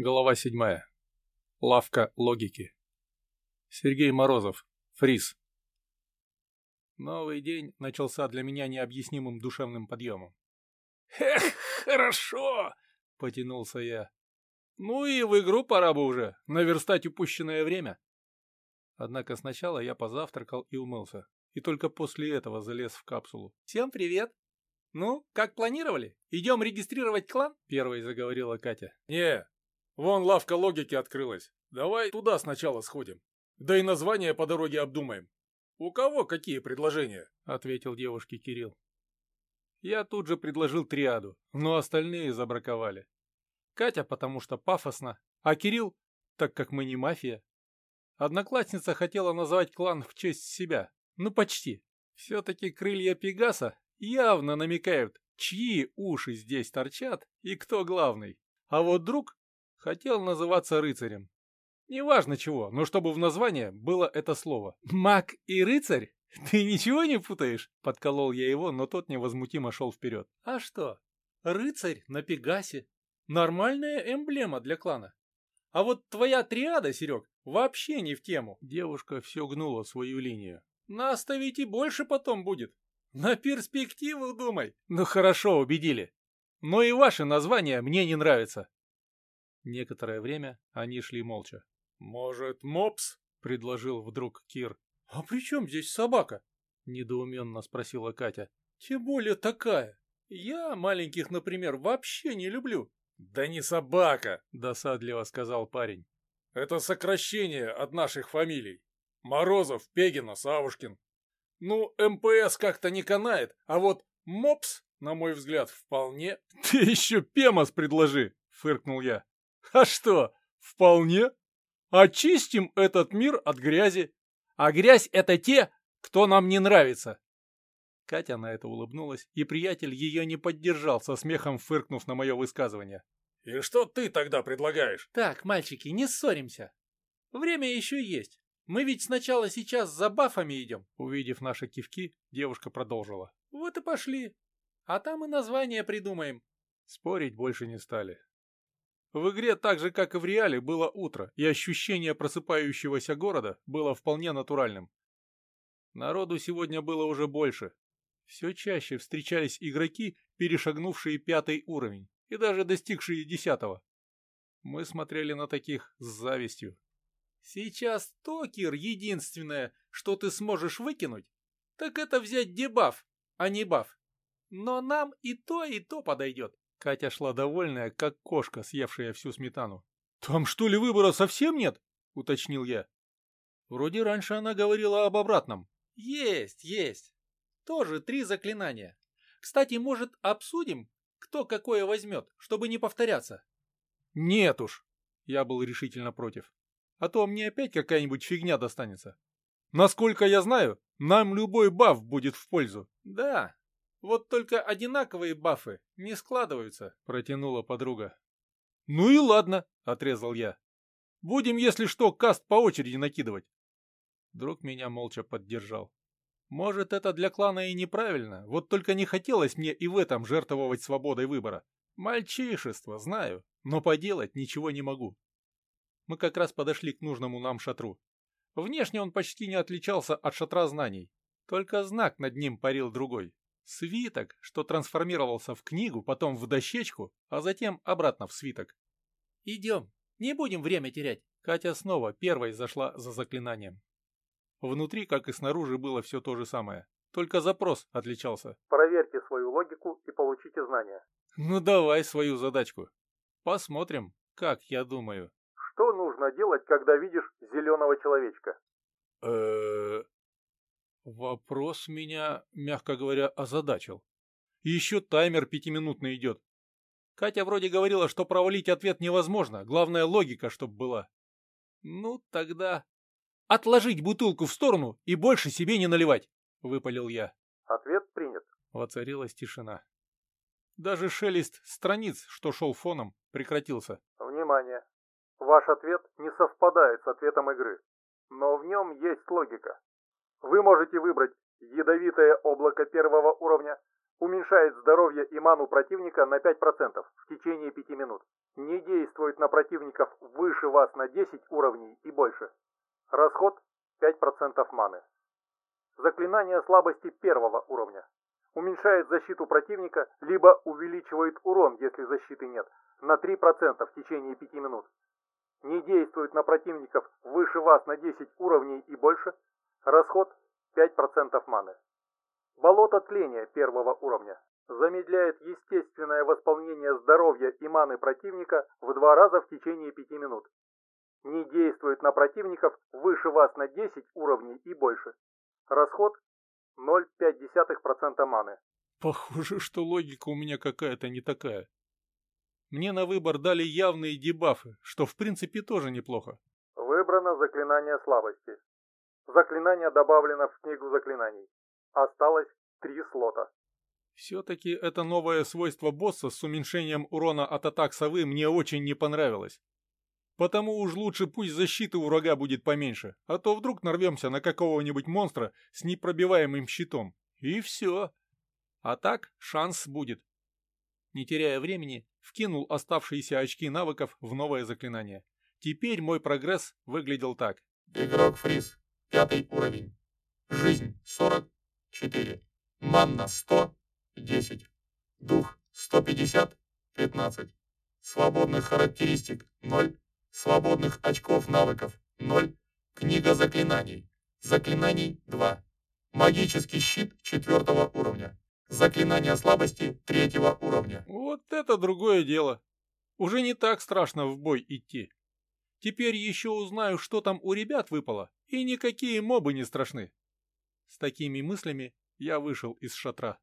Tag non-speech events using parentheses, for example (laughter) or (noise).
Глава седьмая. Лавка логики. Сергей Морозов. Фриз. Новый день начался для меня необъяснимым душевным подъемом. «Эх, хорошо!» — потянулся я. «Ну и в игру пора бы уже, наверстать упущенное время». Однако сначала я позавтракал и умылся, и только после этого залез в капсулу. «Всем привет! Ну, как планировали? Идем регистрировать клан?» — первой заговорила Катя. «Не, Вон лавка логики открылась. Давай туда сначала сходим. Да и название по дороге обдумаем. У кого какие предложения? Ответил девушке Кирилл. Я тут же предложил триаду, но остальные забраковали. Катя, потому что пафосно, а Кирилл, так как мы не мафия. Одноклассница хотела назвать клан в честь себя. Ну, почти. Все-таки крылья Пегаса явно намекают, чьи уши здесь торчат и кто главный. А вот друг Хотел называться рыцарем. Неважно чего, но чтобы в названии было это слово. Маг и рыцарь? Ты ничего не путаешь? Подколол я его, но тот невозмутимо шел вперед. А что? Рыцарь на Пегасе. Нормальная эмблема для клана. А вот твоя триада, Серег, вообще не в тему. Девушка все гнула свою линию. Нас-то ведь и больше потом будет. На перспективу думай. Ну хорошо, убедили. Но и ваше название мне не нравится. Некоторое время они шли молча. «Может, мопс?» — предложил вдруг Кир. «А при чем здесь собака?» — недоуменно спросила Катя. «Тем более такая. Я маленьких, например, вообще не люблю». «Да не собака!» — досадливо сказал парень. «Это сокращение от наших фамилий. Морозов, Пегина, Савушкин. Ну, МПС как-то не канает, а вот МОПС, на мой взгляд, вполне...» «Ты еще Пемос предложи!» — фыркнул я. (laughs) А что, вполне? Очистим этот мир от грязи. А грязь — это те, кто нам не нравится. Катя на это улыбнулась, и приятель ее не поддержал, со смехом фыркнув на мое высказывание. «И что ты тогда предлагаешь?» «Так, мальчики, не ссоримся. Время еще есть. Мы ведь сначала сейчас за бафами идем». Увидев наши кивки, девушка продолжила. «Вот и пошли. А там и название придумаем». Спорить больше не стали. В игре так же, как и в реале, было утро, и ощущение просыпающегося города было вполне натуральным. Народу сегодня было уже больше. Все чаще встречались игроки, перешагнувшие пятый уровень, и даже достигшие десятого. Мы смотрели на таких с завистью. Сейчас Токер единственное, что ты сможешь выкинуть, так это взять дебаф, а не баф. Но нам и то, и то подойдет. Катя шла довольная, как кошка, съевшая всю сметану. «Там что ли выбора совсем нет?» — уточнил я. Вроде раньше она говорила об обратном. «Есть, есть. Тоже три заклинания. Кстати, может, обсудим, кто какое возьмет, чтобы не повторяться?» «Нет уж!» — я был решительно против. «А то мне опять какая-нибудь фигня достанется. Насколько я знаю, нам любой баф будет в пользу». «Да, вот только одинаковые бафы не складываются, протянула подруга. Ну и ладно, отрезал я. Будем, если что, каст по очереди накидывать. Друг меня молча поддержал. Может, это для клана и неправильно, вот только не хотелось мне и в этом жертвовать свободой выбора. Мальчишество, знаю, но поделать ничего не могу. Мы как раз подошли к нужному нам шатру. Внешне он почти не отличался от шатра знаний, только знак над ним парил другой. Свиток, что трансформировался в книгу, потом в дощечку, а затем обратно в свиток. «Идем, не будем время терять». Катя снова первой зашла за заклинанием. Внутри, как и снаружи, было все то же самое. Только запрос отличался. Проверьте свою логику и получите знания. Ну давай свою задачку. Посмотрим, как я думаю. Что нужно делать, когда видишь зеленого человечка? Вопрос меня, мягко говоря, озадачил. еще таймер пятиминутный идет. Катя вроде говорила, что провалить ответ невозможно, главное логика, чтоб была. Ну, тогда... Отложить бутылку в сторону и больше себе не наливать, выпалил я. Ответ принят. Воцарилась тишина. Даже шелест страниц, что шел фоном, прекратился. Внимание! Ваш ответ не совпадает с ответом игры, но в нем есть логика. Вы можете выбрать ядовитое облако первого уровня, Уменьшает здоровье и ману противника на 5% в течение 5 минут. Не действует на противников выше вас на 10 уровней и больше. Расход 5% маны. Заклинание слабости первого уровня. Уменьшает защиту противника, либо увеличивает урон, если защиты нет, на 3% в течение 5 минут. Не действует на противников выше вас на 10 уровней и больше. Расход 5% маны. Болото тления первого уровня. Замедляет естественное восполнение здоровья и маны противника в два раза в течение 5 минут. Не действует на противников выше вас на 10 уровней и больше. Расход 0,5% маны. Похоже, что логика у меня какая-то не такая. Мне на выбор дали явные дебафы, что в принципе тоже неплохо. Выбрано заклинание слабости. Заклинание добавлено в книгу заклинаний. Осталось три слота. Все-таки это новое свойство босса с уменьшением урона от атак совы мне очень не понравилось. Потому уж лучше пусть защиты у врага будет поменьше, а то вдруг нарвемся на какого-нибудь монстра с непробиваемым щитом. И все. А так шанс будет. Не теряя времени, вкинул оставшиеся очки навыков в новое заклинание. Теперь мой прогресс выглядел так. Игрок Фриз, пятый уровень. Жизнь 44. Манна 100, 10. Дух 150, 15. Свободных характеристик 0. Свободных очков навыков 0. Книга заклинаний. Заклинаний 2. Магический щит 4 уровня. Заклинание слабости 3 уровня. Вот это другое дело. Уже не так страшно в бой идти. Теперь еще узнаю, что там у ребят выпало, и никакие мобы не страшны. С такими мыслями я вышел из шатра.